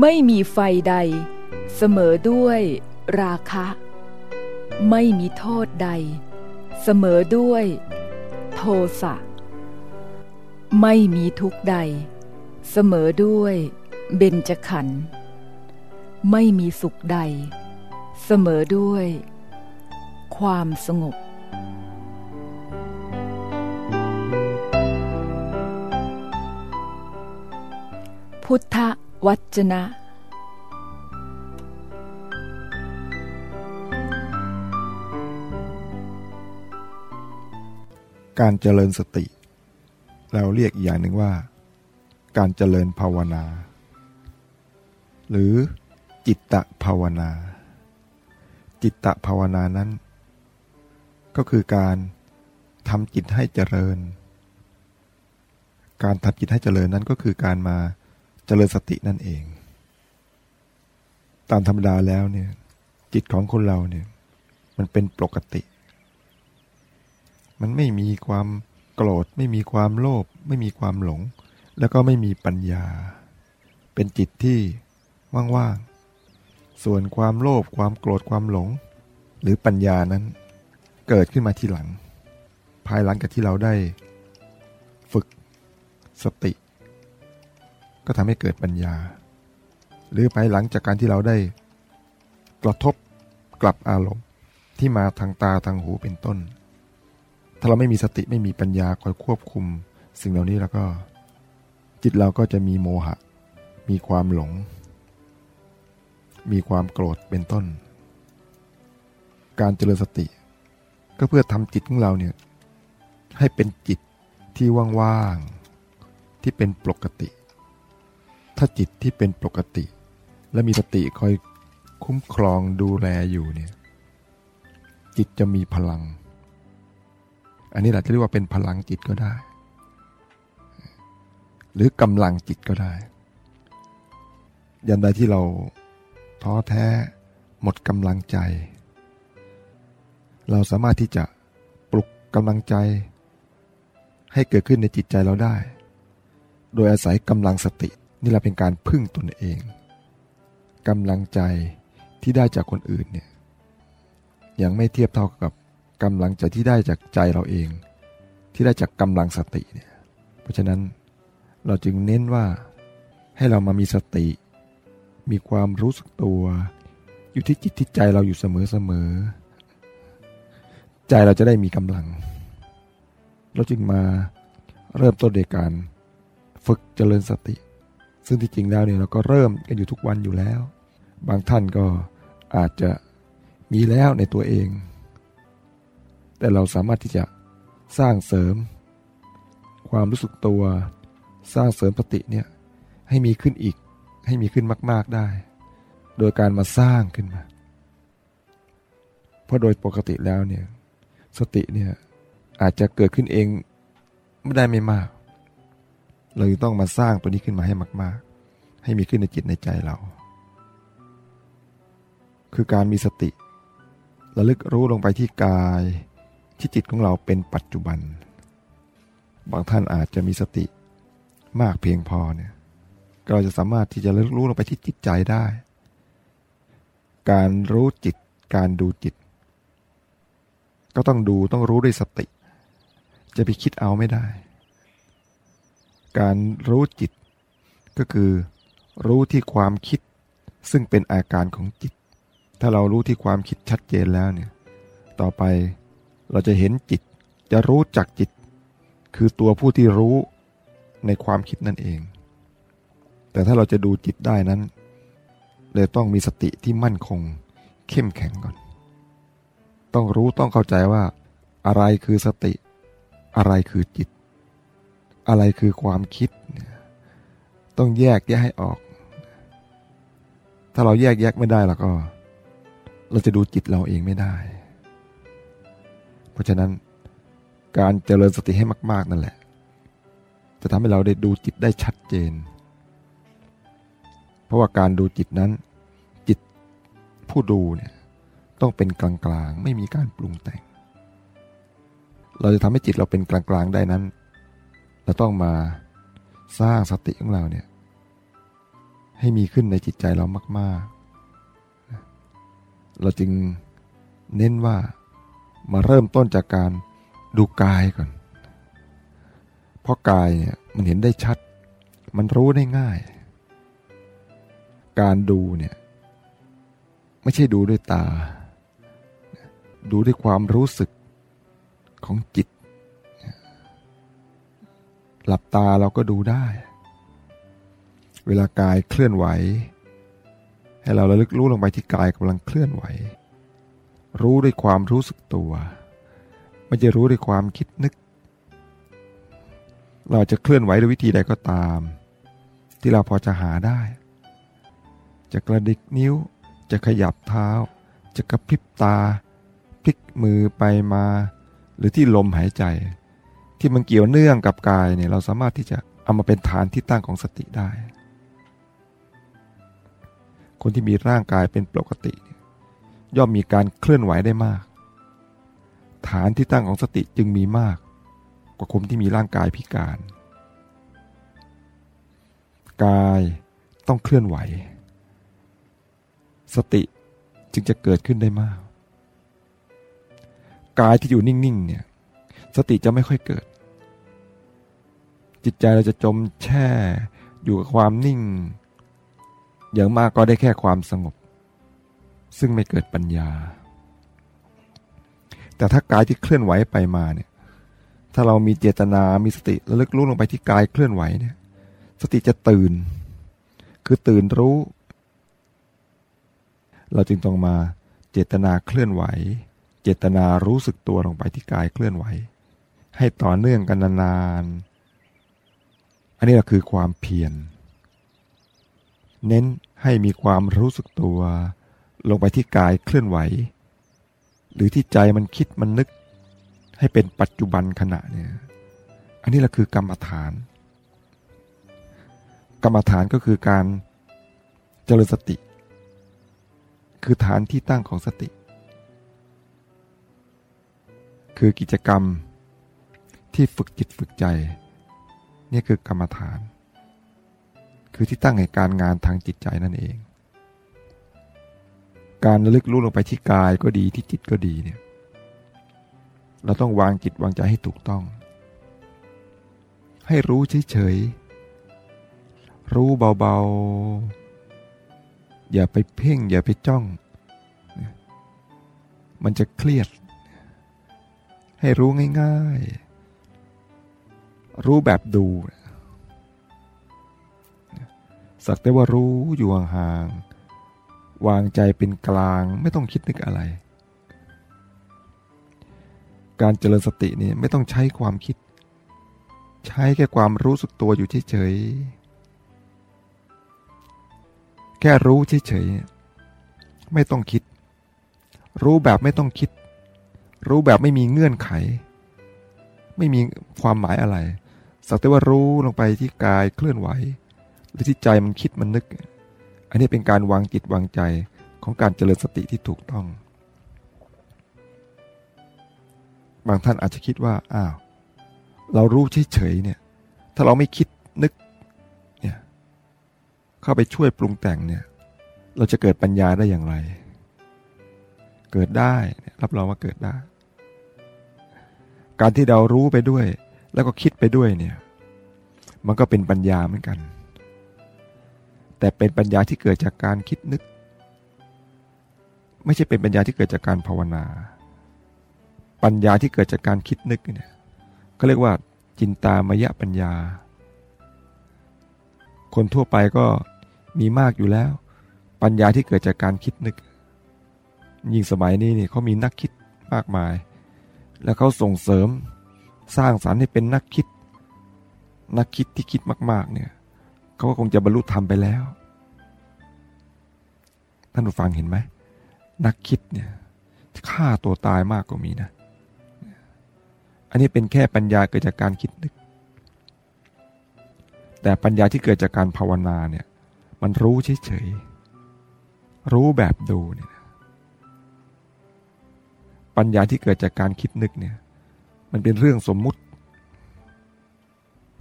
ไม่มีไฟใด เสมอด้วยราคะ ไม่มีโทษใด เสมอด้วย โทสะ ไม่มีทุกใด เสมอด้วย เบญจขันธ์ไม่มีสุขใด เสมอด้วย ความสงบ พุทธวจนะ การเจริญสติ เราเรียกอีกอย่างหนึ่งว่า การเจริญภาวนา หรือจิตตภาวนา จิตตภาวนานั้น ก็คือการทำจิตให้เจริญ การทำจิตให้เจริญนั้นก็คือการมาเจริญสตินั่นเอง ตามธรรมดาแล้วเนี่ยจิตของคนเราเนี่ยมันเป็นปกติ มันไม่มีความโกรธ ไม่มีความโลภไม่มีความหลง แล้วก็ไม่มีปัญญา เป็นจิตที่ว่างๆส่วนความโลภความโกรธความหลง หรือปัญญานั้น เกิดขึ้นมาทีหลัง ภายหลังจากที่เราได้ ฝึกสติ ก็ทำให้เกิดปัญญา หรือภายหลังจากการที่เราได้ กระทบกลับอารมณ์ที่มาทางตาทางหูเป็นต้น ถ้าเราไม่มีสติไม่มีปัญญาคอยควบคุม สิ่งเหล่านี้แล้วก็ จิตเราก็จะมีโมหะ มีความหลง มีความโกรธเป็นต้น การเจริญสติ ก็เพื่อทำจิตของเราเนี่ยให้เป็นจิตที่ว่างๆที่เป็นปกติ ถ้าจิตที่เป็นปกติ และมีสติคอยคุ้มครองดูแลอยู่เนี่ยจิตจะมีพลัง อันนี้เราจะเรียกว่าเป็นพลังจิตก็ได้ หรือกำลังจิตก็ได้ ยันใดที่เราท้อแท้หมดกำลังใจ เราสามารถที่จะปลุกกำลังใจ ให้เกิดขึ้นในจิตใจเราได้ โดยอาศัยกำลังสติ นี่เราเป็นการพึ่งตนเองกำลังใจที่ได้จากคนอื่นเนี่ยยังไม่เทียบเท่ากับ กำลังใจที่ได้จากใจเราเอง ที่ได้จากกำลังสติเนี่ยเพราะฉะนั้นเราจึงเน้นว่าให้เรามามีสติ มีความรู้สึกตัว อยู่ที่จิตที่ใจเราอยู่เสมอเสมอใจเราจะได้มีกำลัง เราจึงมาเริ่มต้นในการฝึกเจริญสติ ซึ่งที่จริงแล้วเนี่ยเราก็เริ่มกันอยู่ทุกวันอยู่แล้ว บางท่านก็อาจจะมีแล้วในตัวเอง แต่เราสามารถที่จะสร้างเสริม ความรู้สึกตัว สร้างเสริมสติเนี่ยให้มีขึ้นอีก ให้มีขึ้นมาก ๆได้ โดยการมาสร้างขึ้นมา เพราะโดยปกติแล้วเนี่ยสติเนี่ยอาจจะเกิดขึ้นเองไม่ได้ไม่มาก เราต้องมาสร้างตัวนี้ขึ้นมาให้มาก ๆ ให้มีขึ้นในจิตในใจเรา คือการมีสติระลึกรู้ลงไปที่กาย ที่จิตของเราเป็นปัจจุบัน บางท่านอาจจะมีสติมากเพียงพอเนี่ยเราจะสามารถที่จะรู้ลงไปที่จิตใจได้ การรู้จิต การดูจิต ก็ต้องดูต้องรู้ด้วยสติ จะไปคิดเอาไม่ได้ การรู้จิต ก็คือรู้ที่ความคิด ซึ่งเป็นอาการของจิต ถ้าเรารู้ที่ความคิดชัดเจนแล้วเนี่ย ต่อไป เราจะเห็นจิตจะรู้จักจิต คือตัวผู้ที่รู้ในความคิดนั่นเอง แต่ถ้าเราจะดูจิตได้นั้นเลยต้องมีสติที่มั่นคง เข้มแข็งก่อน ต้องรู้ต้องเข้าใจว่า อะไรคือสติ อะไรคือจิต อะไรคือความคิด ต้องแยกแยกให้ออก ถ้าเราแยกแยกไม่ได้แล้วก็ เราจะดูจิตเราเองไม่ได้ ราะฉะนั้นการเจริญสติให้มาก ๆ นั่นแหละ จะทำให้เราได้ดูจิตได้ชัดเจน เพราะว่าการดูจิตนั้น จิตผู้ดูเนี่ยต้องเป็นกลางๆ ไม่มีการปรุงแต่ง เราจะทำให้จิตเราเป็นกลางๆได้นั้น เราต้องมาสร้างสติของเราเนี่ยใให้มีขึ้นในจิตใจเรามาก ๆ เราจึงเน้นว่า มาเริ่มต้นจากการดูกายก่อน เพราะกายเนี่ยมันเห็นได้ชัด มันรู้ได้ง่าย การดูเนี่ยไม่ใช่ดูด้วยตา ดูด้วยความรู้สึกของจิต หลับตาเราก็ดูได้ เวลากายเคลื่อนไหว ให้เราระลึกรู้ลงไปที่กายกำลังเคลื่อนไหว รู้ด้วยความรู้สึกตัวไม่จะรู้ด้วยความคิดนึก เราจะเคลื่อนไหวด้วยวิธีใดก็ตาม ที่เราพอจะหาได้ จะกระดิกนิ้ว จะขยับเท้า จะกระพริบตา พลิกมือไปมา หรือที่ลมหายใจ ที่มันเกี่ยวเนื่องกับกายเนี่ยเราสามารถที่จะเอามาเป็นฐานที่ตั้งของสติได้ คนที่มีร่างกายเป็นปกติ ย่อมมีการเคลื่อนไหวได้มาก ฐานที่ตั้งของสติจึงมีมาก กว่าคนที่มีร่างกายพิการ กายต้องเคลื่อนไหว สติจึงจะเกิดขึ้นได้มาก กายที่อยู่นิ่งๆเนี่ยสติจะไม่ค่อยเกิด จิตใจเราจะจมแช่อยู่กับความนิ่ง อย่างมากก็ได้แค่ความสงบ ซึ่งไม่เกิดปัญญา แต่ถ้ากายที่เคลื่อนไหวไปมาเนี่ย ถ้าเรามีเจตนา มีสติระลึกรู้ลงไปที่กายเคลื่อนไหวเนี่ย สติจะตื่น คือตื่นรู้ เราจึงต้องมาเจตนาเคลื่อนไหว เจตนารู้สึกตัวลงไปที่กายเคลื่อนไหว ให้ต่อเนื่องกันนานๆ อันนี้ก็คือความเพียร เน้นให้มีความรู้สึกตัว ลงไปที่กายเคลื่อนไหว หรือที่ใจมันคิดมันนึก ให้เป็นปัจจุบันขณะเนี่ย อันนี้แหละคือกรรมฐาน กรรมฐานก็คือการเจริญสติ คือฐานที่ตั้งของสติ คือกิจกรรมที่ฝึกจิตฝึกใจ นี่คือกรรมฐาน คือที่ตั้งแห่งการงานทางจิตใจนั่นเอง การระลึกรู้ลงไปที่กายก็ดีที่จิตก็ดีเนี่ยเราต้องวางจิตวางใจให้ถูกต้อง ให้รู้เฉยๆรู้เบาๆ อย่าไปเพ่ง อย่าไปจ้อง มันจะเครียด ให้รู้ง่ายๆ รู้แบบดู สักแต่ว่ารู้อยู่ห่างๆ วางใจเป็นกลางไม่ต้องคิดนึกอะไร การเจริญสตินี่ไม่ต้องใช้ความคิด ใช้แค่ความรู้สึกตัวอยู่เฉยๆแค่รู้เฉยๆไม่ต้องคิด รู้แบบไม่ต้องคิด รู้แบบไม่มีเงื่อนไข ไม่มีความหมายอะไรสักแต่ว่ารู้ลงไปที่กายเคลื่อนไหว หรือที่ใจมันคิดมันนึก อันนี้เป็นการวางจิตวางใจของการเจริญสติที่ถูกต้อง บางท่านอาจจะคิดว่า อ้าว เรารู้เฉยๆเนี่ย ถ้าเราไม่คิดนึกเข้าไปช่วยปรุงแต่งเนี่ย เราจะเกิดปัญญาได้อย่างไร เกิดได้ รับรองว่าเกิดได้ การที่เรารู้ไปด้วย แล้วก็คิดไปด้วยเนี่ย มันก็เป็นปัญญาเหมือนกัน แต่เป็นปัญญาที่เกิดจากการคิดนึก ไม่ใช่เป็นปัญญาที่เกิดจากการภาวนา ปัญญาที่เกิดจากการคิดนึกเนี่ยเขาเรียกว่าจินตามยะปัญญา คนทั่วไปก็มีมากอยู่แล้ว ปัญญาที่เกิดจากการคิดนึก ยิ่งสมัยนี้เนี่ยเขามีนักคิดมากมาย แล้วเขาส่งเสริมสร้างสารรค์ให้เป็นนักคิด นักคิดที่คิดมาก ๆเนี่ย เขาก็คงจะบรรลุธรรมไปแล้ว ท่านผู้ฟังเห็นไหม นักคิดเนี่ยฆ่าตัวตายมากกว่ามีนะ อันนี้เป็นแค่ปัญญาเกิดจากการคิดนึก แต่ปัญญาที่เกิดจากการภาวนาเนี่ย มันรู้เฉยๆ รู้แบบดูเนี่ยปัญญาที่เกิดจากการคิดนึกเนี่ย มันเป็นเรื่องสมมุติ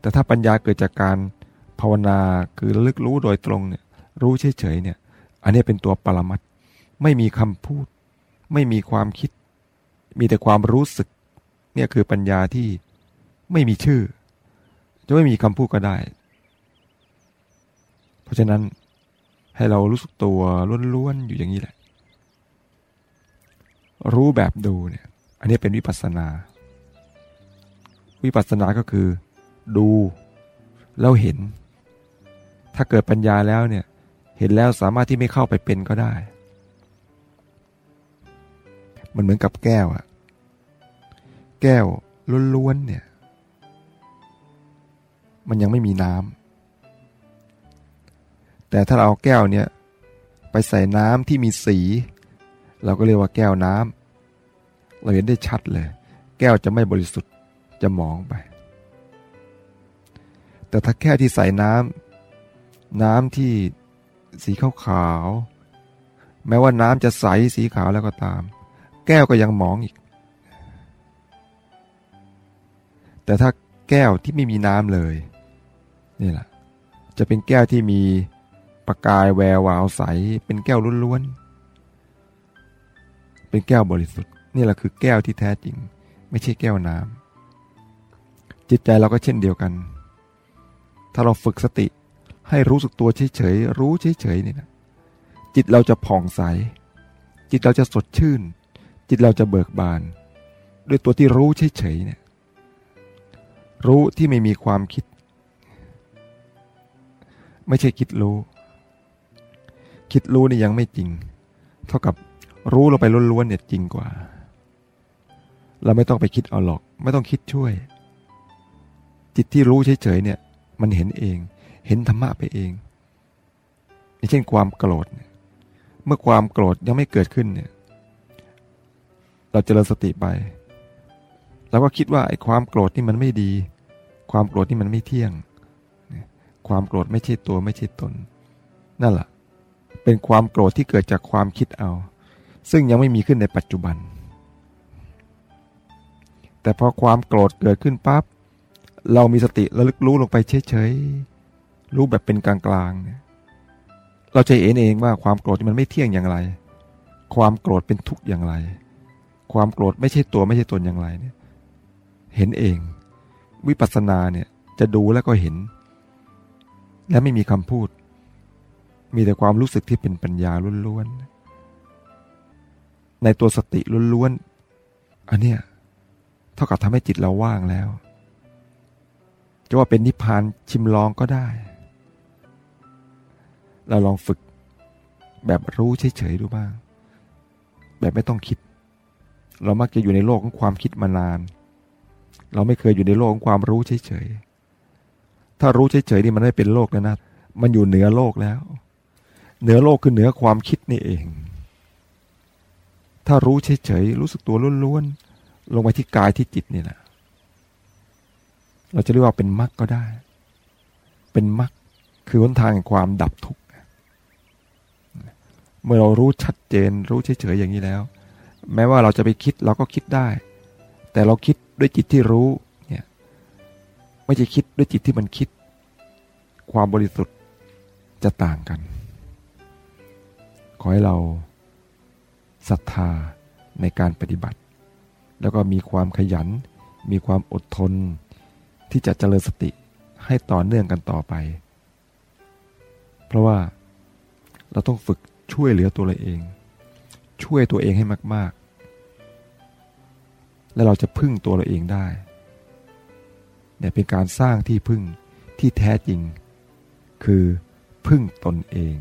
แต่ถ้าปัญญาเกิดจากการ ภาวนาคือลึกรู้โดยตรงเนี่ยรู้เฉยๆเนี่ย อันนี้เป็นตัวปรมัตไม่มีคำพูด ไม่มีความคิด มีแต่ความรู้สึก เนี่ยคือปัญญาที่ไม่มีชื่อ จะไม่มีคำพูดก็ได้ เพราะฉะนั้นให้เรารู้สึกตัวล้วนๆอยู่อย่างนี้แหละ รู้แบบดูเนี่ย อันนี้เป็นวิปัสสนา วิปัสสนาก็คือ ดูแล้วเห็น ถ้าเกิดปัญญาแล้วเนี่ย เห็นแล้วสามารถที่ไม่เข้าไปเป็นก็ได้ มันเหมือนกับแก้วอะแก้วล้วนๆเนี่ย มันยังไม่มีน้ำแต่ถ้าเราเอาแก้วเนี่ย ไปใส่น้ำที่มีสี เราก็เรียกว่าแก้วน้ำเราเห็นได้ชัดเลย แก้วจะไม่บริสุทธิ์จะมองไป แต่ถ้าแค่ที่ใส่น้ำ น้ำที่สีขาวๆแม้ว่าน้ำจะใสสีขาวแล้วก็ตาม แก้วก็ยังมองอีก แต่ถ้าแก้วที่ไม่มีน้ำเลยนี่แหละจะเป็นแก้วที่มีประกายแวววาวใส เป็นแก้วล้วนๆ เป็นแก้วบริสุทธิ์ นี่แหละคือแก้วที่แท้จริง ไม่ใช่แก้วน้ำจิตใจเราก็เช่นเดียวกัน ถ้าเราฝึกสติ ให้รู้สึกตัวเฉยๆรู้เฉยๆนี่นะจิตเราจะผ่องใส จิตเราจะสดชื่น จิตเราจะเบิกบาน ด้วยตัวที่รู้เฉยๆเนี่ยรู้ที่ไม่มีความคิด ไม่ใช่คิดรู้ คิดรู้นี่ยังไม่จริง เท่ากับรู้เราไปล้วนๆเนี่ยจริงกว่า เราไม่ต้องไปคิดเอาหรอก ไม่ต้องคิดช่วย จิตที่รู้เฉยๆเนี่ย มันเห็นเอง เห็นธรรมะไปเองอย่างเช่นความโกรธ เมื่อความโกรธยังไม่เกิดขึ้นเนี่ย เราจเจริญสติไปเราก็คิดว่าไอ้ความโกรธนี่มันไม่ดี ความโกรธนี่มันไม่เที่ยง ความโกรธไม่ใช่ตัวไม่ใช่ตน นั่นแหละเป็นความโกรธที่เกิดจากความคิดเอา ซึ่งยังไม่มีขึ้นในปัจจุบัน แต่พอความโกรธเกิดขึ้นปั๊บเรามีสติระลึกรู้ลงไปเฉยๆ รู้แบบเป็นกลางๆเนี่ยเราจะเห็นเองว่าความโกรธมันไม่เที่ยงอย่างไร ความโกรธเป็นทุกข์อย่างไร ความโกรธไม่ใช่ตัวไม่ใช่ตนอย่างไรเนี่ย เห็นเอง วิปัสสนาเนี่ยจะดูแล้วก็เห็น และไม่มีคำพูด มีแต่ความรู้สึกที่เป็นปัญญาล้วนๆ ในตัวสติล้วนๆ อันเนี้ยเท่ากับทำให้จิตเราว่างแล้ว จะว่าเป็นนิพพานชิมลองก็ได้ เราลองฝึก แบบรู้เฉยๆดูบ้าง แบบไม่ต้องคิด เรามักจะอยู่ในโลกของความคิดมานาน เราไม่เคยอยู่ในโลกของความรู้เฉยๆถ้ารู้เฉยๆนี่มันไม่เป็นโลกแล้วนะมันอยู่เหนือโลกแล้ว เหนือโลกคือเหนือความคิดนี่เอง ถ้ารู้เฉยๆรู้สึกตัวล้วนๆลงไปที่กายที่จิตนี่แหละเราจะเรียกว่าเป็นมรรคก็ได้ เป็นมรรคคือหนทางแห่งความดับทุกข์ เมื่อเรารู้ชัดเจน รู้เฉยๆอย่างนี้แล้ว แม้ว่าเราจะไปคิดเราก็คิดได้ แต่เราคิดด้วยจิตที่รู้เนี่ยไม่ใช่คิดด้วยจิตที่มันคิด ความบริสุทธิ์จะต่างกัน ขอให้เราศรัทธาในการปฏิบัติ แล้วก็มีความขยัน มีความอดทน ที่จะเจริญสติให้ต่อเนื่องกันต่อไป เพราะว่าเราต้องฝึก ช่วยเหลือตัวเราเอง ช่วยตัวเองให้มาก ๆ และเราจะพึ่งตัวเราเองได้เนี่ยเป็นการสร้างที่พึ่งที่แท้จริง คือพึ่งตนเอง